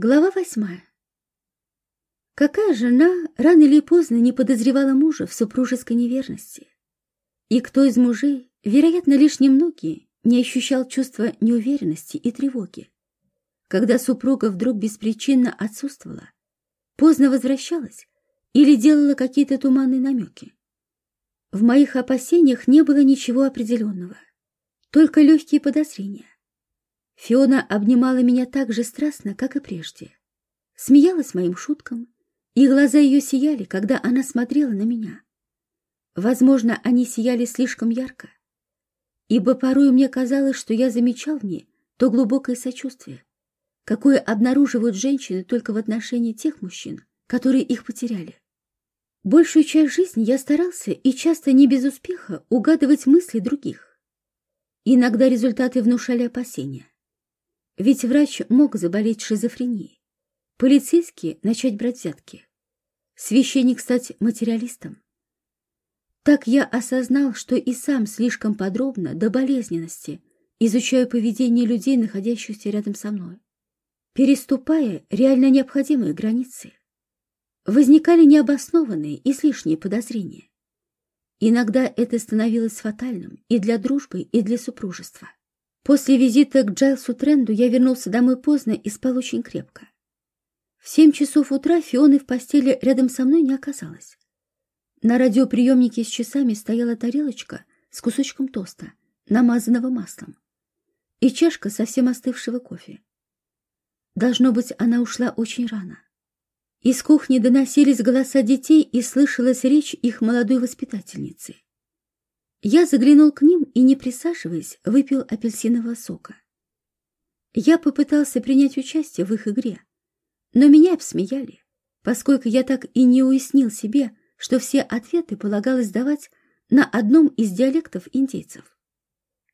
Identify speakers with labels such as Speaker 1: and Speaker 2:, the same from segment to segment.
Speaker 1: Глава восьмая. Какая жена рано или поздно не подозревала мужа в супружеской неверности? И кто из мужей, вероятно, лишь немногие, не ощущал чувства неуверенности и тревоги, когда супруга вдруг беспричинно отсутствовала, поздно возвращалась или делала какие-то туманные намеки? В моих опасениях не было ничего определенного, только легкие подозрения. Фиона обнимала меня так же страстно, как и прежде. Смеялась моим шуткам, и глаза ее сияли, когда она смотрела на меня. Возможно, они сияли слишком ярко, ибо порой мне казалось, что я замечал в ней то глубокое сочувствие, какое обнаруживают женщины только в отношении тех мужчин, которые их потеряли. Большую часть жизни я старался, и часто не без успеха, угадывать мысли других. Иногда результаты внушали опасения. Ведь врач мог заболеть шизофренией, полицейский начать брать взятки, священник стать материалистом. Так я осознал, что и сам слишком подробно, до болезненности, изучаю поведение людей, находящихся рядом со мной, переступая реально необходимые границы. Возникали необоснованные и лишние подозрения. Иногда это становилось фатальным и для дружбы, и для супружества. После визита к Джайлсу Тренду я вернулся домой поздно и спал очень крепко. В семь часов утра Фионы в постели рядом со мной не оказалось. На радиоприемнике с часами стояла тарелочка с кусочком тоста, намазанного маслом, и чашка совсем остывшего кофе. Должно быть, она ушла очень рано. Из кухни доносились голоса детей и слышалась речь их молодой воспитательницы. Я заглянул к ним и, не присаживаясь, выпил апельсинового сока. Я попытался принять участие в их игре, но меня обсмеяли, поскольку я так и не уяснил себе, что все ответы полагалось давать на одном из диалектов индейцев.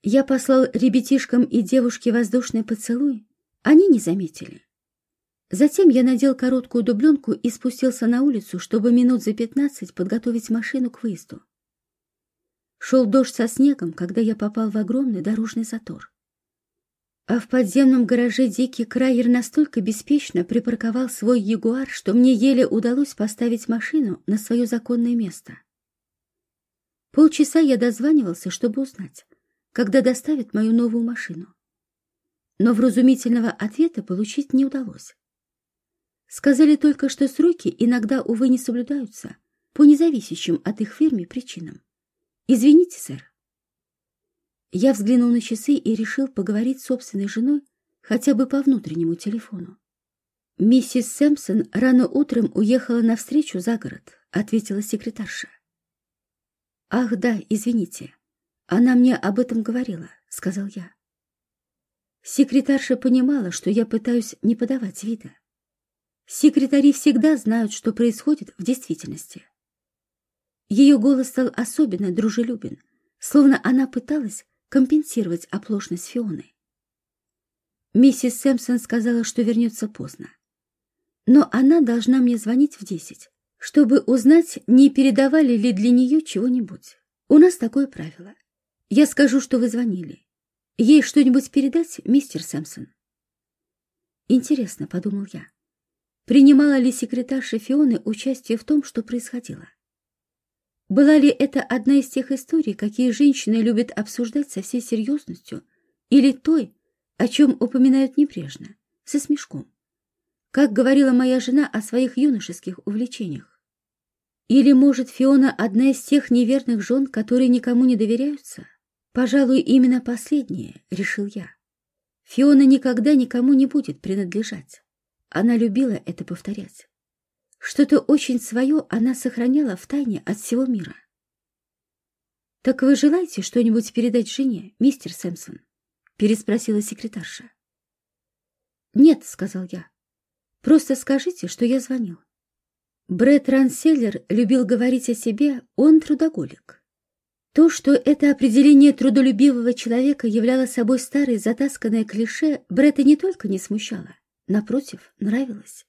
Speaker 1: Я послал ребятишкам и девушке воздушный поцелуй, они не заметили. Затем я надел короткую дубленку и спустился на улицу, чтобы минут за пятнадцать подготовить машину к выезду. Шел дождь со снегом, когда я попал в огромный дорожный затор. А в подземном гараже Дикий Крайер настолько беспечно припарковал свой Ягуар, что мне еле удалось поставить машину на свое законное место. Полчаса я дозванивался, чтобы узнать, когда доставят мою новую машину. Но вразумительного ответа получить не удалось. Сказали только, что сроки иногда, увы, не соблюдаются по независящим от их фирме причинам. «Извините, сэр». Я взглянул на часы и решил поговорить с собственной женой хотя бы по внутреннему телефону. «Миссис Сэмпсон рано утром уехала навстречу за город», — ответила секретарша. «Ах, да, извините. Она мне об этом говорила», — сказал я. Секретарша понимала, что я пытаюсь не подавать вида. Секретари всегда знают, что происходит в действительности. Ее голос стал особенно дружелюбен, словно она пыталась компенсировать оплошность Фионы. Миссис Сэмпсон сказала, что вернется поздно. Но она должна мне звонить в десять, чтобы узнать, не передавали ли для нее чего-нибудь. У нас такое правило. Я скажу, что вы звонили. Ей что-нибудь передать, мистер Сэмпсон? Интересно, подумал я, принимала ли секретарша Фионы участие в том, что происходило. Была ли это одна из тех историй, какие женщины любят обсуждать со всей серьезностью, или той, о чем упоминают небрежно, со смешком? Как говорила моя жена о своих юношеских увлечениях. Или, может, Фиона одна из тех неверных жен, которые никому не доверяются? Пожалуй, именно последнее, решил я. Фиона никогда никому не будет принадлежать. Она любила это повторять. Что-то очень свое она сохраняла в тайне от всего мира. «Так вы желаете что-нибудь передать жене, мистер Сэмпсон?» — переспросила секретарша. «Нет», — сказал я. «Просто скажите, что я звонил». Брэд Ранселлер любил говорить о себе «он трудоголик». То, что это определение трудолюбивого человека являло собой старое затасканное клише, Бретта не только не смущало, напротив, нравилось.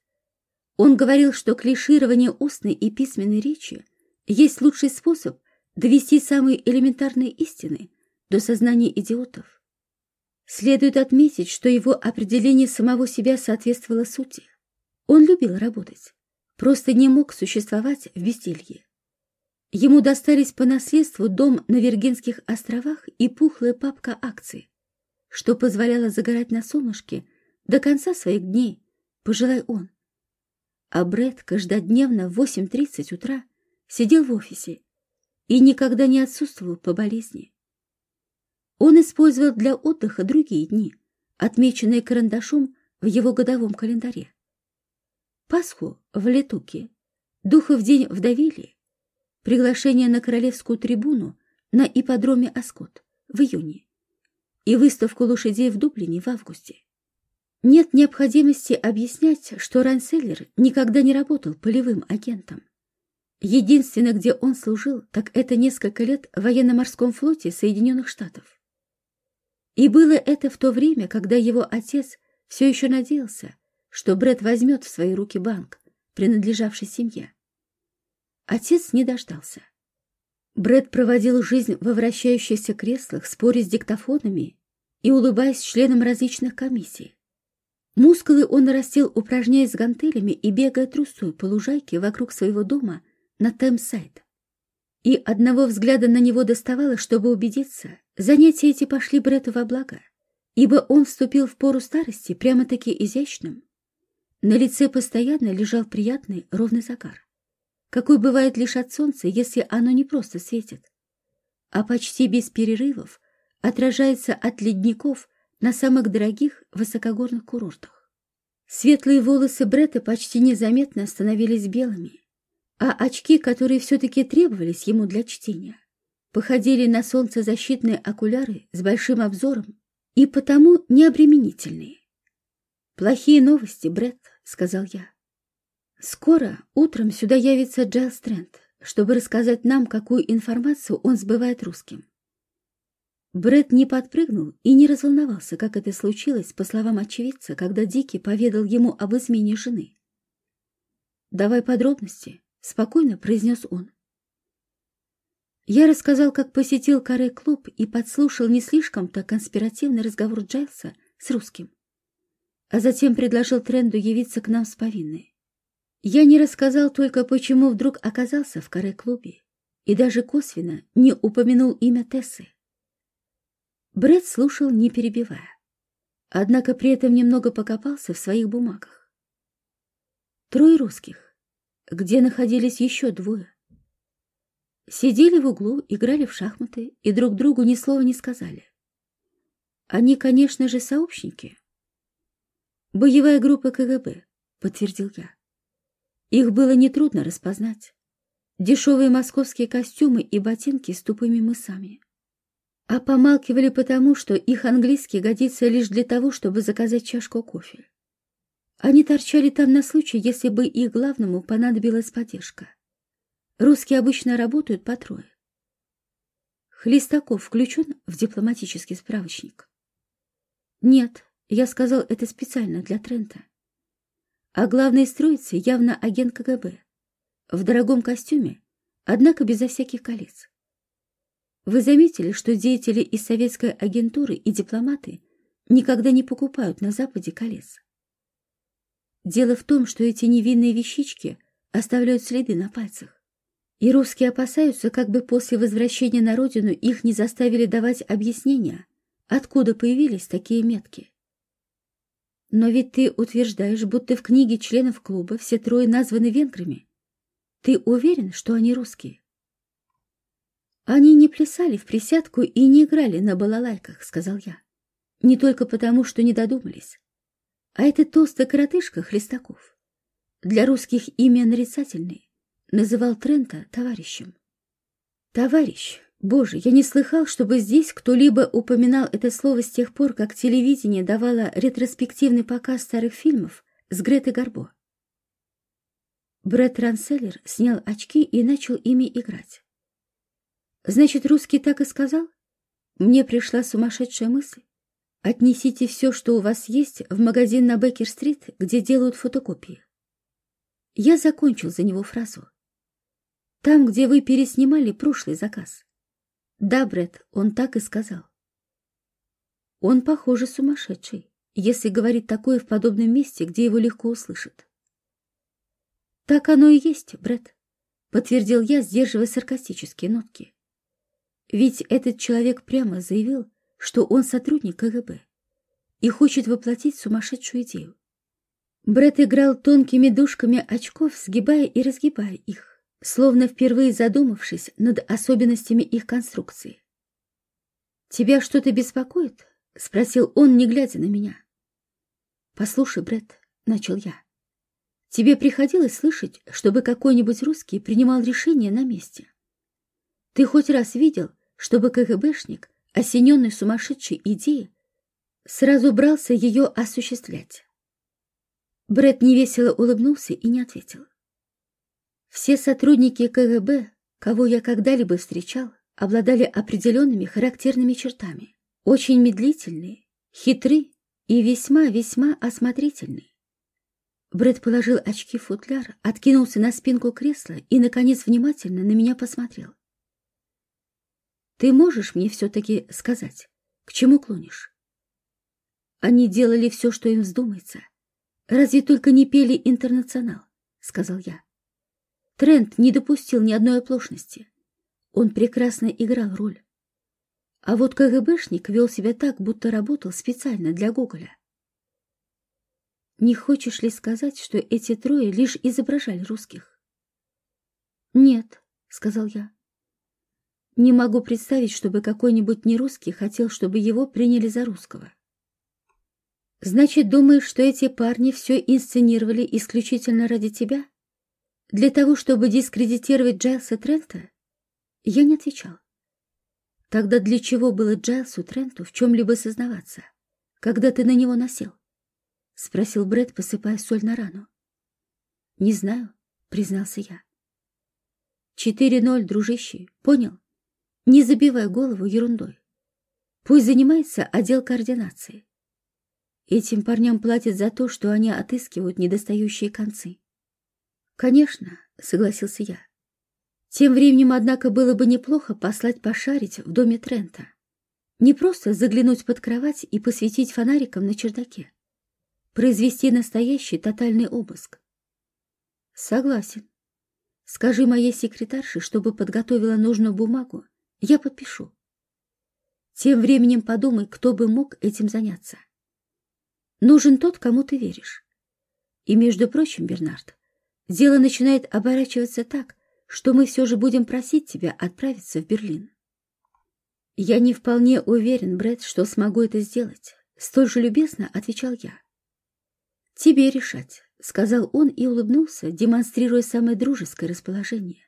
Speaker 1: Он говорил, что клиширование устной и письменной речи есть лучший способ довести самые элементарные истины до сознания идиотов. Следует отметить, что его определение самого себя соответствовало сути. Он любил работать, просто не мог существовать в безделье. Ему достались по наследству дом на Виргинских островах и пухлая папка акций, что позволяло загорать на солнышке до конца своих дней, пожелай он. А Брэд каждодневно в 8.30 утра сидел в офисе и никогда не отсутствовал по болезни. Он использовал для отдыха другие дни, отмеченные карандашом в его годовом календаре. Пасху в Летуке, Духов день в Давиле, приглашение на королевскую трибуну на ипподроме Аскот в июне и выставку лошадей в Дублине в августе. Нет необходимости объяснять, что Ранселлер никогда не работал полевым агентом. Единственное, где он служил, так это несколько лет в военно-морском флоте Соединенных Штатов. И было это в то время, когда его отец все еще надеялся, что Бред возьмет в свои руки банк, принадлежавший семье. Отец не дождался. Бред проводил жизнь во вращающихся креслах, споря с диктофонами и улыбаясь членам различных комиссий. Мускулы он нарастил, упражняясь с гантелями и бегая трусой по лужайке вокруг своего дома на Темсайд. И одного взгляда на него доставало, чтобы убедиться, занятия эти пошли Брету во благо, ибо он вступил в пору старости прямо-таки изящным. На лице постоянно лежал приятный ровный загар, какой бывает лишь от солнца, если оно не просто светит, а почти без перерывов отражается от ледников на самых дорогих высокогорных курортах. Светлые волосы Бретта почти незаметно становились белыми, а очки, которые все-таки требовались ему для чтения, походили на солнцезащитные окуляры с большим обзором и потому необременительные. «Плохие новости, Брет», — сказал я. «Скоро утром сюда явится Джайл Стрэнд, чтобы рассказать нам, какую информацию он сбывает русским». Бред не подпрыгнул и не разволновался, как это случилось, по словам очевидца, когда Дики поведал ему об измене жены. «Давай подробности», спокойно произнес он. Я рассказал, как посетил каре-клуб и подслушал не слишком-то конспиративный разговор Джайлса с русским, а затем предложил Тренду явиться к нам с повинной. Я не рассказал только, почему вдруг оказался в каре-клубе, и даже косвенно не упомянул имя Тессы. Брэд слушал, не перебивая, однако при этом немного покопался в своих бумагах. Трое русских, где находились еще двое. Сидели в углу, играли в шахматы и друг другу ни слова не сказали. Они, конечно же, сообщники. Боевая группа КГБ, подтвердил я. Их было нетрудно распознать. Дешевые московские костюмы и ботинки с тупыми мысами. А помалкивали потому, что их английский годится лишь для того, чтобы заказать чашку кофе. Они торчали там на случай, если бы их главному понадобилась поддержка. Русские обычно работают по трое. Хлестаков включен в дипломатический справочник? Нет, я сказал это специально для Трента. А главный строится явно агент КГБ. В дорогом костюме, однако безо всяких колец. Вы заметили, что деятели из советской агентуры и дипломаты никогда не покупают на Западе колец? Дело в том, что эти невинные вещички оставляют следы на пальцах. И русские опасаются, как бы после возвращения на родину их не заставили давать объяснения, откуда появились такие метки. Но ведь ты утверждаешь, будто в книге членов клуба все трое названы венграми. Ты уверен, что они русские? Они не плясали в присядку и не играли на балалайках, сказал я. Не только потому, что не додумались. А это толстый коротышка Хлестаков. Для русских имя нарицательный. Называл Трента товарищем. Товарищ, боже, я не слыхал, чтобы здесь кто-либо упоминал это слово с тех пор, как телевидение давало ретроспективный показ старых фильмов с Гретой Гарбо. Брэд Ранселлер снял очки и начал ими играть. Значит, русский так и сказал? Мне пришла сумасшедшая мысль. Отнесите все, что у вас есть, в магазин на Беккер-стрит, где делают фотокопии. Я закончил за него фразу. Там, где вы переснимали прошлый заказ. Да, Брэд, он так и сказал. Он, похоже, сумасшедший, если говорит такое в подобном месте, где его легко услышат. Так оно и есть, Брэд, подтвердил я, сдерживая саркастические нотки. Ведь этот человек прямо заявил, что он сотрудник КГБ и хочет воплотить сумасшедшую идею. Брэд играл тонкими дужками очков, сгибая и разгибая их, словно впервые задумавшись над особенностями их конструкции. «Тебя что-то беспокоит?» — спросил он, не глядя на меня. «Послушай, Брэд», — начал я, — «тебе приходилось слышать, чтобы какой-нибудь русский принимал решение на месте? Ты хоть раз видел, чтобы КГБшник, осененный сумасшедшей идеей, сразу брался ее осуществлять?» Брэд невесело улыбнулся и не ответил. Все сотрудники КГБ, кого я когда-либо встречал, обладали определенными характерными чертами, очень медлительные, хитры и весьма-весьма осмотрительные. Брэд положил очки в футляр, откинулся на спинку кресла и, наконец, внимательно на меня посмотрел. «Ты можешь мне все-таки сказать, к чему клонишь?» Они делали все, что им вздумается, «Разве только не пели «Интернационал», — сказал я. Трент не допустил ни одной оплошности. Он прекрасно играл роль. А вот КГБшник вел себя так, будто работал специально для Гоголя. Не хочешь ли сказать, что эти трое лишь изображали русских? Нет, сказал я. Не могу представить, чтобы какой-нибудь нерусский хотел, чтобы его приняли за русского. Значит, думаешь, что эти парни все инсценировали исключительно ради тебя? Для того, чтобы дискредитировать Джайлса Трента? Я не отвечал. Тогда для чего было Джайлсу Тренту в чем-либо сознаваться, когда ты на него насел? Спросил Брэд, посыпая соль на рану. Не знаю, признался я. Четыре ноль, дружище, понял? Не забивай голову ерундой. Пусть занимается отдел координации. Этим парням платят за то, что они отыскивают недостающие концы. Конечно, согласился я. Тем временем, однако, было бы неплохо послать пошарить в доме Трента. Не просто заглянуть под кровать и посветить фонариком на чердаке. Произвести настоящий тотальный обыск. Согласен. Скажи моей секретарше, чтобы подготовила нужную бумагу. Я подпишу. Тем временем подумай, кто бы мог этим заняться. Нужен тот, кому ты веришь. И, между прочим, Бернард, дело начинает оборачиваться так, что мы все же будем просить тебя отправиться в Берлин. Я не вполне уверен, Брэд, что смогу это сделать. Столь же любезно отвечал я. Тебе решать, сказал он и улыбнулся, демонстрируя самое дружеское расположение.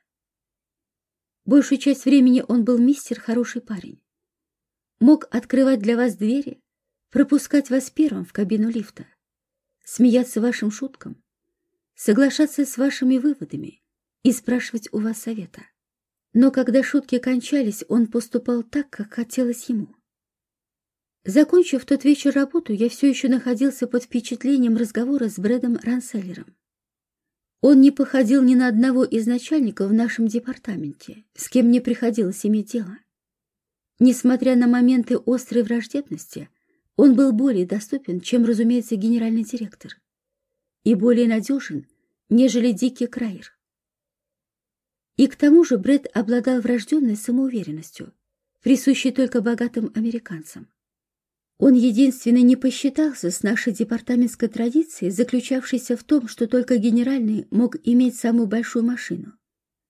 Speaker 1: Большую часть времени он был мистер хороший парень. Мог открывать для вас двери, пропускать вас первым в кабину лифта, смеяться вашим шуткам, соглашаться с вашими выводами и спрашивать у вас совета. Но когда шутки кончались, он поступал так, как хотелось ему. Закончив тот вечер работу, я все еще находился под впечатлением разговора с Брэдом Ранселлером. Он не походил ни на одного из начальников в нашем департаменте, с кем мне приходилось иметь дело. Несмотря на моменты острой враждебности, он был более доступен, чем, разумеется, генеральный директор, и более надежен, нежели Дикий Крайер. И к тому же Брэд обладал врожденной самоуверенностью, присущей только богатым американцам. Он единственный не посчитался с нашей департаментской традицией, заключавшейся в том, что только генеральный мог иметь самую большую машину,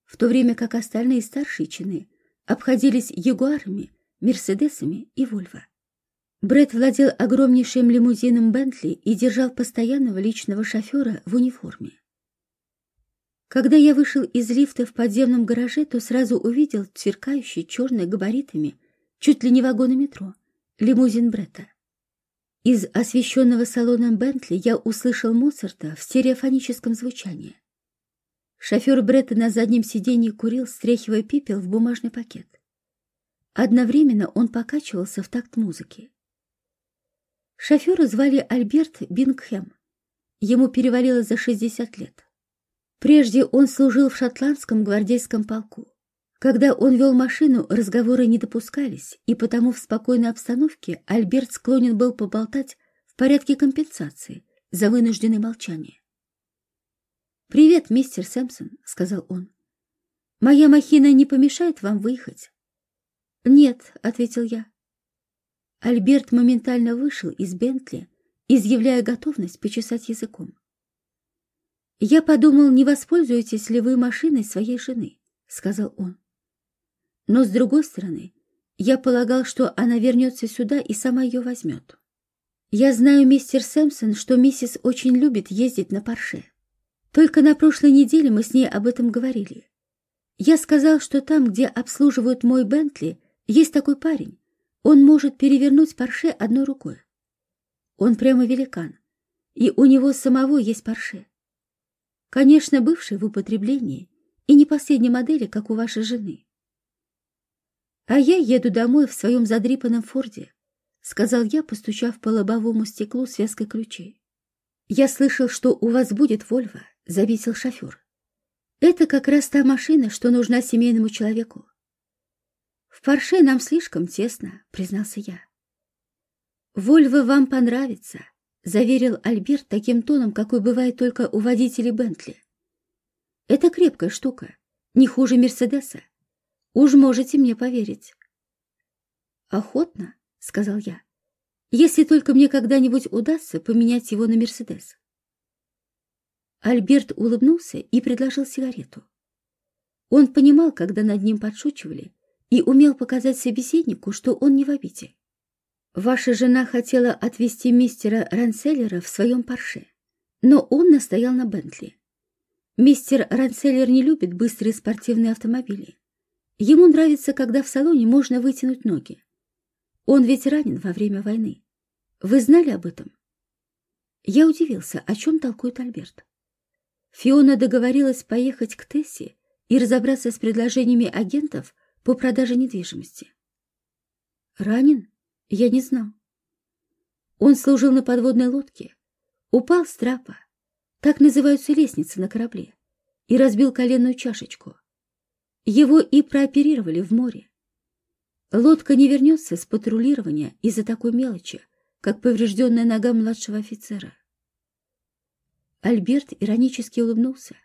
Speaker 1: в то время как остальные старшие чины обходились ягуарами, мерседесами и вольво. Брэд владел огромнейшим лимузином Бентли и держал постоянного личного шофера в униформе. Когда я вышел из лифта в подземном гараже, то сразу увидел сверкающий черный габаритами, чуть ли не вагоны метро, лимузин Бретта. Из освещенного салона Бентли я услышал Моцарта в стереофоническом звучании. Шофер Бретта на заднем сиденье курил, стряхивая пепел в бумажный пакет. Одновременно он покачивался в такт музыки. Шофера звали Альберт Бингхэм. Ему перевалило за 60 лет. Прежде он служил в шотландском гвардейском полку. Когда он вел машину, разговоры не допускались, и потому в спокойной обстановке Альберт склонен был поболтать в порядке компенсации за вынужденное молчание. «Привет, мистер Сэмпсон», — сказал он. «Моя махина не помешает вам выехать?» «Нет», — ответил я. Альберт моментально вышел из Бентли, изъявляя готовность почесать языком. «Я подумал, не воспользуетесь ли вы машиной своей жены», — сказал он. Но, с другой стороны, я полагал, что она вернется сюда и сама ее возьмет. Я знаю, мистер Сэмпсон, что миссис очень любит ездить на парше. Только на прошлой неделе мы с ней об этом говорили. Я сказал, что там, где обслуживают мой Бентли, есть такой парень. Он может перевернуть парше одной рукой. Он прямо великан, и у него самого есть парше. Конечно, бывший в употреблении и не последней модели, как у вашей жены. «А я еду домой в своем задрипанном форде», — сказал я, постучав по лобовому стеклу связкой ключей. «Я слышал, что у вас будет Вольво», — заметил шофер. «Это как раз та машина, что нужна семейному человеку». «В Порше нам слишком тесно», — признался я. «Вольво вам понравится», — заверил Альберт таким тоном, какой бывает только у водителей Бентли. «Это крепкая штука, не хуже Мерседеса. Уж можете мне поверить. Охотно, сказал я, если только мне когда-нибудь удастся поменять его на Мерседес. Альберт улыбнулся и предложил сигарету. Он понимал, когда над ним подшучивали, и умел показать собеседнику, что он не в обиде. Ваша жена хотела отвезти мистера Ранселлера в своем парше, но он настоял на Бентли. Мистер Ранселлер не любит быстрые спортивные автомобили. Ему нравится, когда в салоне можно вытянуть ноги. Он ведь ранен во время войны. Вы знали об этом? Я удивился, о чем толкует Альберт. Фиона договорилась поехать к Тессе и разобраться с предложениями агентов по продаже недвижимости. Ранен? Я не знал. Он служил на подводной лодке, упал с трапа, так называются лестницы на корабле, и разбил коленную чашечку. Его и прооперировали в море. Лодка не вернется с патрулирования из-за такой мелочи, как поврежденная нога младшего офицера. Альберт иронически улыбнулся.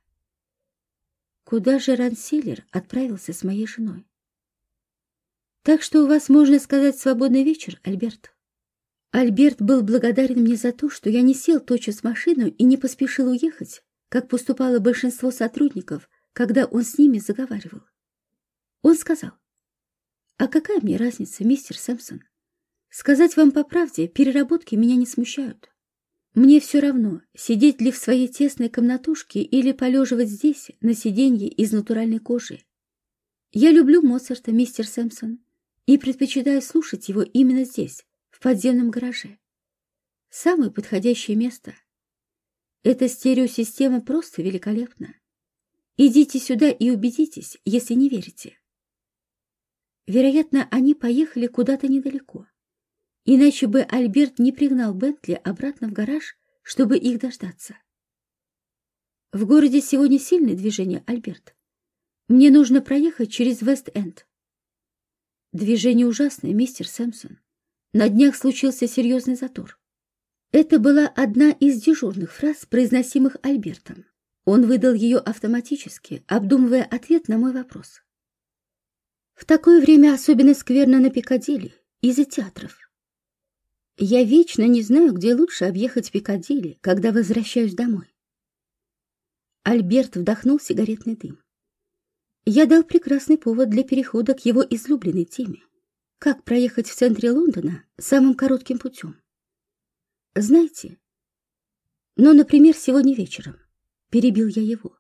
Speaker 1: Куда же Ранселлер отправился с моей женой? Так что у вас, можно сказать, свободный вечер, Альберт. Альберт был благодарен мне за то, что я не сел тотчас в машину и не поспешил уехать, как поступало большинство сотрудников, когда он с ними заговаривал. Он сказал, «А какая мне разница, мистер Сэмпсон? Сказать вам по правде, переработки меня не смущают. Мне все равно, сидеть ли в своей тесной комнатушке или полеживать здесь, на сиденье из натуральной кожи. Я люблю Моцарта, мистер Сэмпсон, и предпочитаю слушать его именно здесь, в подземном гараже. Самое подходящее место. Эта стереосистема просто великолепна. Идите сюда и убедитесь, если не верите. Вероятно, они поехали куда-то недалеко. Иначе бы Альберт не пригнал Бентли обратно в гараж, чтобы их дождаться. В городе сегодня сильное движение, Альберт. Мне нужно проехать через Вест-Энд. Движение ужасное, мистер Сэмпсон. На днях случился серьезный затор. Это была одна из дежурных фраз, произносимых Альбертом. Он выдал ее автоматически, обдумывая ответ на мой вопрос. В такое время особенно скверно на Пикадилли, из-за театров. Я вечно не знаю, где лучше объехать Пикадилли, когда возвращаюсь домой. Альберт вдохнул сигаретный дым. Я дал прекрасный повод для перехода к его излюбленной теме. Как проехать в центре Лондона самым коротким путем? Знаете, ну, например, сегодня вечером, перебил я его.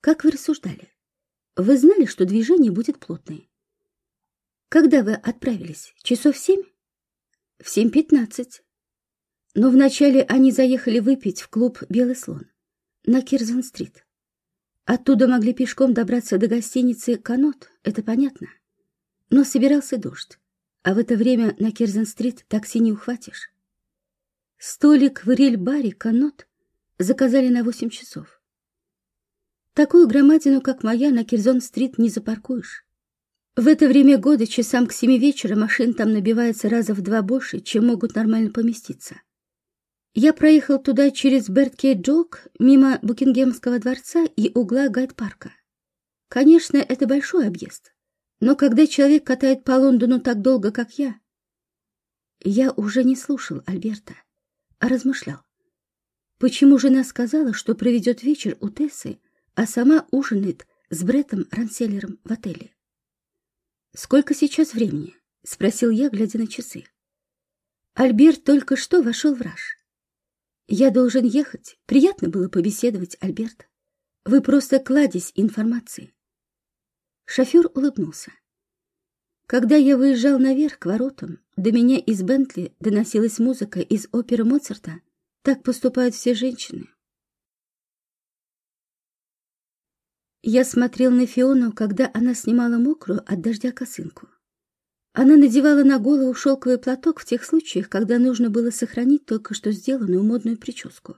Speaker 1: Как вы рассуждали? Вы знали, что движение будет плотное? Когда вы отправились? Часов семь? В семь пятнадцать. Но вначале они заехали выпить в клуб «Белый слон» на Кирзон-стрит. Оттуда могли пешком добраться до гостиницы «Канот», это понятно. Но собирался дождь, а в это время на Кирзон-стрит такси не ухватишь. Столик в рель-баре «Канот» заказали на восемь часов. Такую громадину, как моя, на Кирзон-стрит не запаркуешь. В это время года часам к семи вечера машин там набивается раза в два больше, чем могут нормально поместиться. Я проехал туда через Берткей-Джок, мимо Букингемского дворца и угла Гайд-парка. Конечно, это большой объезд, но когда человек катает по Лондону так долго, как я... Я уже не слушал Альберта, а размышлял. Почему жена сказала, что проведет вечер у Тессы, а сама ужинает с Бреттом Ранселлером в отеле? «Сколько сейчас времени?» — спросил я, глядя на часы. Альберт только что вошел в раж. «Я должен ехать. Приятно было побеседовать, Альберт. Вы просто кладезь информации». Шофер улыбнулся. Когда я выезжал наверх к воротам, до меня из Бентли доносилась музыка из оперы Моцарта. Так поступают все женщины. Я смотрел на Фиону, когда она снимала мокрую от дождя косынку. Она надевала на голову шелковый платок в тех случаях, когда нужно было сохранить только что сделанную модную прическу.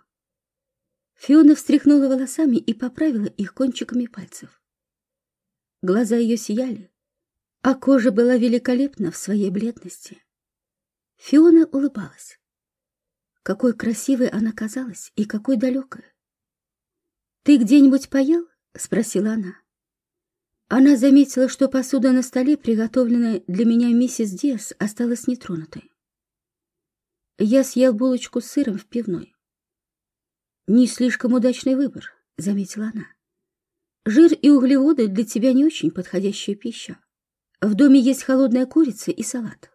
Speaker 1: Фиона встряхнула волосами и поправила их кончиками пальцев. Глаза ее сияли, а кожа была великолепна в своей бледности. Фиона улыбалась. Какой красивой она казалась и какой далекой. «Ты где-нибудь поел?» — спросила она. Она заметила, что посуда на столе, приготовленная для меня миссис Диас, осталась нетронутой. Я съел булочку с сыром в пивной. «Не слишком удачный выбор», — заметила она. «Жир и углеводы для тебя не очень подходящая пища. В доме есть холодная курица и салат».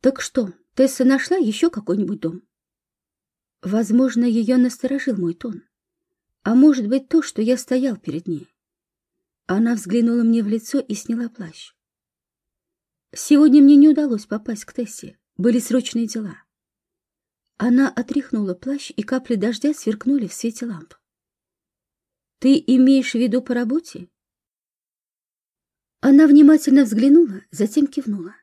Speaker 1: «Так что, Тесса нашла еще какой-нибудь дом?» Возможно, ее насторожил мой тон а может быть то, что я стоял перед ней. Она взглянула мне в лицо и сняла плащ. Сегодня мне не удалось попасть к Тессе, были срочные дела. Она отряхнула плащ, и капли дождя сверкнули в свете ламп. «Ты имеешь в виду по работе?» Она внимательно взглянула, затем кивнула.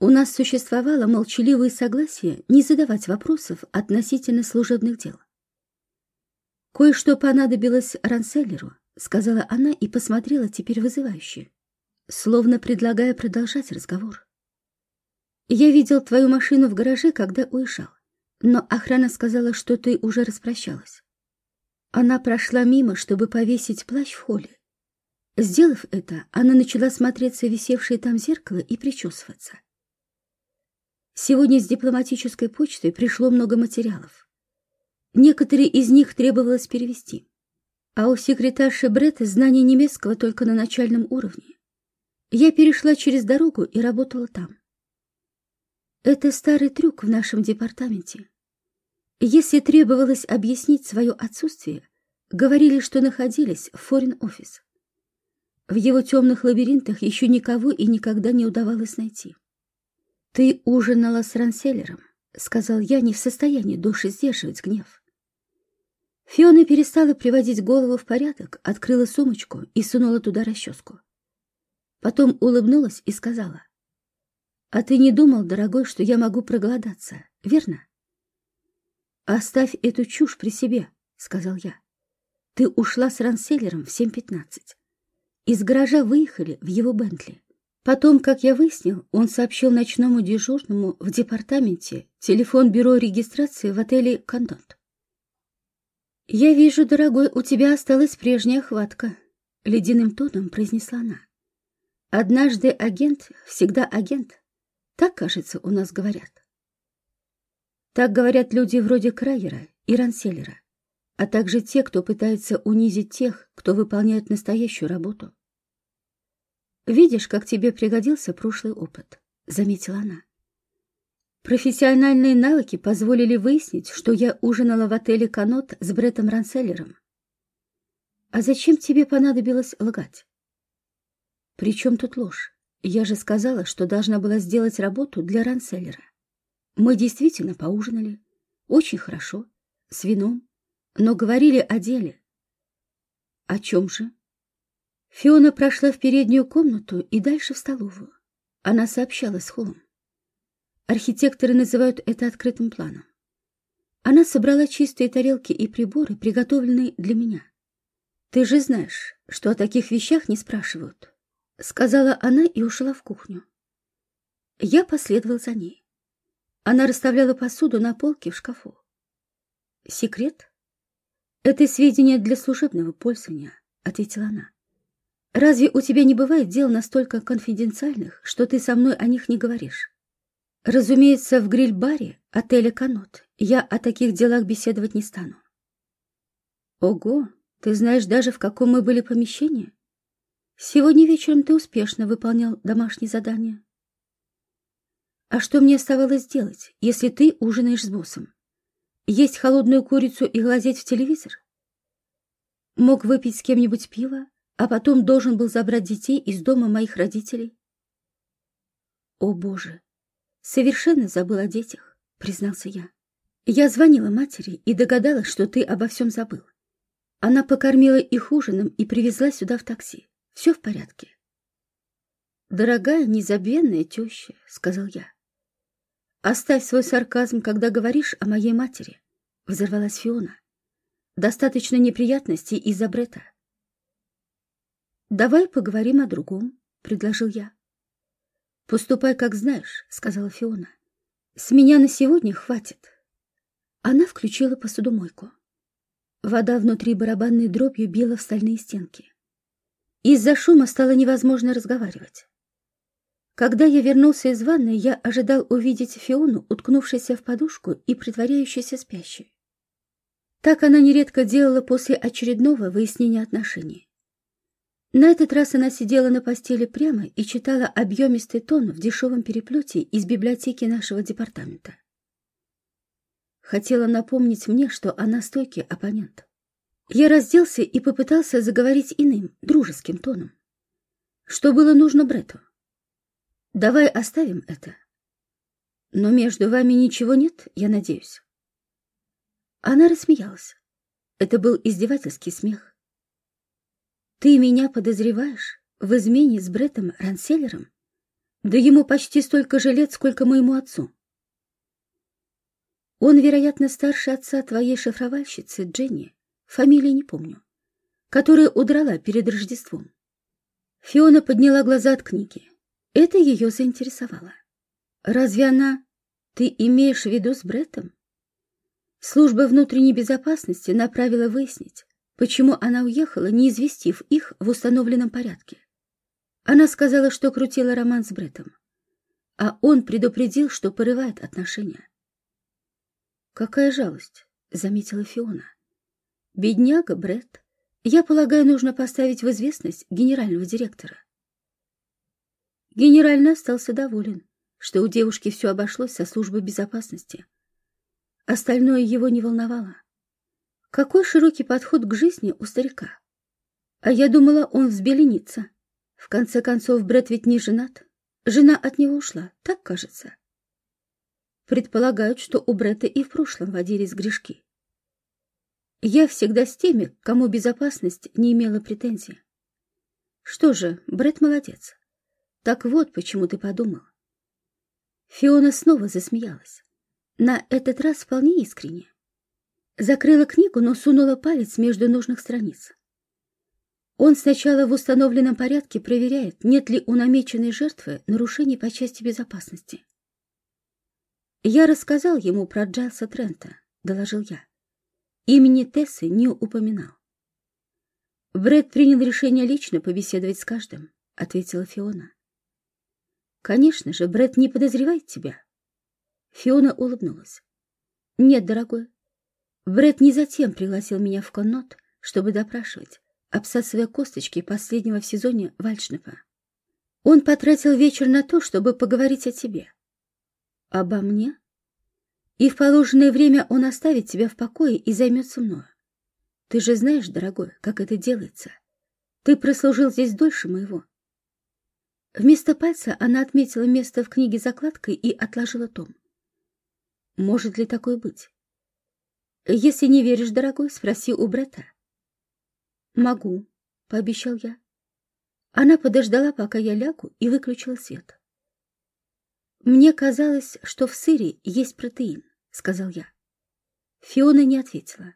Speaker 1: У нас существовало молчаливое согласие не задавать вопросов относительно служебных дел. «Кое-что понадобилось Ранселлеру», — сказала она и посмотрела теперь вызывающе, словно предлагая продолжать разговор. «Я видел твою машину в гараже, когда уезжал, но охрана сказала, что ты уже распрощалась. Она прошла мимо, чтобы повесить плащ в холле. Сделав это, она начала смотреться в висевшее там зеркало и причесываться. Сегодня с дипломатической почтой пришло много материалов. Некоторые из них требовалось перевести. А у секретарши Бретты знание немецкого только на начальном уровне. Я перешла через дорогу и работала там. Это старый трюк в нашем департаменте. Если требовалось объяснить свое отсутствие, говорили, что находились в форин-офис. В его темных лабиринтах еще никого и никогда не удавалось найти. «Ты ужинала с Ранселлером», — сказал я, не в состоянии души сдерживать гнев. Фиона перестала приводить голову в порядок, открыла сумочку и сунула туда расческу. Потом улыбнулась и сказала, «А ты не думал, дорогой, что я могу проголодаться, верно?» «Оставь эту чушь при себе», — сказал я. «Ты ушла с Ранселлером в 7.15. Из гаража выехали в его Бентли. Потом, как я выяснил, он сообщил ночному дежурному в департаменте телефон бюро регистрации в отеле «Кондот». «Я вижу, дорогой, у тебя осталась прежняя хватка», — ледяным тоном произнесла она. «Однажды агент, всегда агент. Так, кажется, у нас говорят». Так говорят люди вроде Крайера и Ранселлера, а также те, кто пытается унизить тех, кто выполняет настоящую работу. «Видишь, как тебе пригодился прошлый опыт», — заметила она. Профессиональные навыки позволили выяснить, что я ужинала в отеле «Канот» с Бреттом Ранселлером. А зачем тебе понадобилось лгать? При чем тут ложь? Я же сказала, что должна была сделать работу для Ранселлера. Мы действительно поужинали. Очень хорошо. С вином. Но говорили о деле. О чем же? Фиона прошла в переднюю комнату и дальше в столовую. Она сообщала с Холлом. Архитекторы называют это открытым планом. Она собрала чистые тарелки и приборы, приготовленные для меня. Ты же знаешь, что о таких вещах не спрашивают. — сказала она и ушла в кухню. Я последовал за ней. Она расставляла посуду на полке в шкафу. «Секрет?» «Это сведения для служебного пользования», — ответила она. «Разве у тебя не бывает дел настолько конфиденциальных, что ты со мной о них не говоришь?» «Разумеется, в гриль-баре отеля «Канот» я о таких делах беседовать не стану». «Ого, ты знаешь даже, в каком мы были помещении? Сегодня вечером ты успешно выполнял домашнее задание». «А что мне оставалось делать, если ты ужинаешь с боссом? Есть холодную курицу и глазеть в телевизор? Мог выпить с кем-нибудь пиво, а потом должен был забрать детей из дома моих родителей? О, Боже! Совершенно забыл о детях, признался я. Я звонила матери и догадалась, что ты обо всем забыл. Она покормила их ужином и привезла сюда в такси. Все в порядке. «Дорогая, незабвенная теща», — сказал я. «Оставь свой сарказм, когда говоришь о моей матери», — взорвалась Фиона. «Достаточно неприятностей из-за Брета». «Давай поговорим о другом», — предложил я. «Поступай, как знаешь», — сказала Фиона. «С меня на сегодня хватит». Она включила посудомойку. Вода внутри барабанной дробью била в стальные стенки. Из-за шума стало невозможно разговаривать. Когда я вернулся из ванной, я ожидал увидеть Фиону, уткнувшейся в подушку и притворяющейся спящей. Так она нередко делала после очередного выяснения отношений. На этот раз она сидела на постели прямо и читала объемистый тон в дешевом переплете из библиотеки нашего департамента. Хотела напомнить мне, что она стойкий оппонент. Я разделся и попытался заговорить иным, дружеским тоном. Что было нужно Брету? Давай оставим это. Но между вами ничего нет, я надеюсь. Она рассмеялась. Это был издевательский смех. Ты меня подозреваешь в измене с Бреттом Ранселлером? Да ему почти столько же лет, сколько моему отцу. Он, вероятно, старше отца твоей шифровальщицы Дженни, фамилии не помню, которая удрала перед Рождеством. Фиона подняла глаза от книги. Это ее заинтересовало. Разве она... Ты имеешь в виду с Бреттом? Служба внутренней безопасности направила выяснить, почему она уехала, не известив их в установленном порядке. Она сказала, что крутила роман с Бреттом, а он предупредил, что порывает отношения. «Какая жалость», — заметила Фиона. «Бедняга Бретт. Я полагаю, нужно поставить в известность генерального директора». Генерально остался доволен, что у девушки все обошлось со службой безопасности. Остальное его не волновало. Какой широкий подход к жизни у старика. А я думала, он взбеленится. В конце концов, Брэд ведь не женат. Жена от него ушла, так кажется. Предполагают, что у Бретта и в прошлом водились грешки. Я всегда с теми, кому безопасность не имела претензий. Что же, Брэд молодец. Так вот, почему ты подумал. Фиона снова засмеялась. На этот раз вполне искренне. Закрыла книгу, но сунула палец между нужных страниц. Он сначала в установленном порядке проверяет, нет ли у намеченной жертвы нарушений по части безопасности. «Я рассказал ему про Джайлса Трента», — доложил я. Имени Тессы не упоминал. Брэд принял решение лично побеседовать с каждым, — ответила Фиона. Конечно же, Брэд не подозревает тебя. Фиона улыбнулась. Нет, дорогой. Брэд не затем пригласил меня в коннот, чтобы допрашивать, обсасывая косточки последнего в сезоне Вальшнепа. Он потратил вечер на то, чтобы поговорить о тебе. Обо мне? И в положенное время он оставит тебя в покое и займется мною. Ты же знаешь, дорогой, как это делается. Ты прослужил здесь дольше моего. Вместо пальца она отметила место в книге закладкой и отложила том. Может ли такое быть? Если не веришь, дорогой, спроси у Бретта. Могу, пообещал я. Она подождала, пока я лягу, и выключила свет. Мне казалось, что в сыре есть протеин, сказал я. Фиона не ответила.